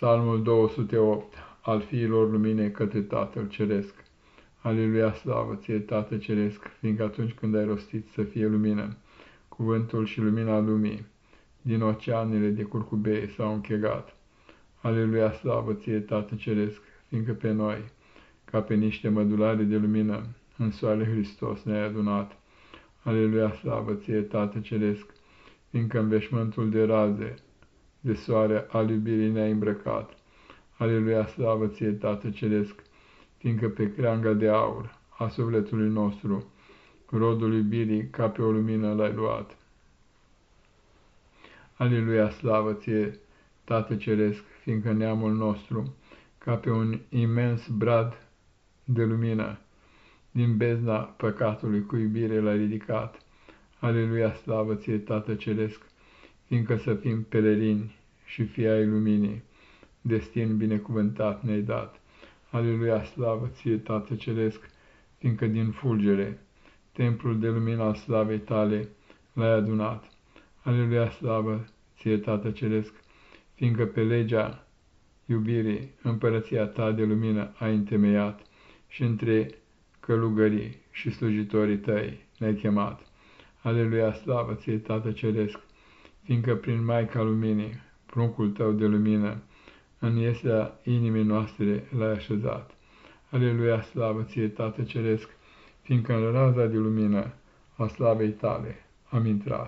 Psalmul 208 al fiilor luminei către Tatăl Ceresc. Aleluia, slavă ție, Tată Ceresc, fiindcă atunci când ai rostit să fie lumină, cuvântul și lumina lumii, din oceanele de curcubei s-au închegat. Aleluia, slavă ție, Tată Ceresc, fiindcă pe noi, ca pe niște mădulare de lumină, în soare Hristos ne-ai adunat. Aleluia, slavă ție, Tată Ceresc, fiindcă în veșmântul de raze, de soare al iubirii ne-ai îmbrăcat. Aleluia, slavă ție, Tată Ceresc, fiindcă pe creanga de aur a sufletului nostru, rodul iubirii ca pe o lumină l-ai luat. Aleluia, slavă ție, Tată Ceresc, fiindcă neamul nostru, ca pe un imens brad de lumină, din bezna păcatului cu iubire l-ai ridicat. Aleluia, slavă ție, Tată Ceresc, fiindcă să fim pelerini și fii ai luminii, destin binecuvântat ne-ai dat. Aleluia, slavă ție, Tată Ceresc, fiindcă din fulgere, templul de lumina al slavei tale l-ai adunat. Aleluia, slavă ție, Tată Ceresc, fiindcă pe legea iubirii împărăția ta de lumină ai întemeiat și între călugării și slujitorii tăi ne-ai chemat. Aleluia, slavă ție, Tată Ceresc, fiindcă prin Maica Luminii, pruncul tău de lumină, în iesea inimii noastre l-ai așezat. Aleluia, slavă ție, Tată Ceresc, fiindcă în raza de lumină a slavei tale am intrat.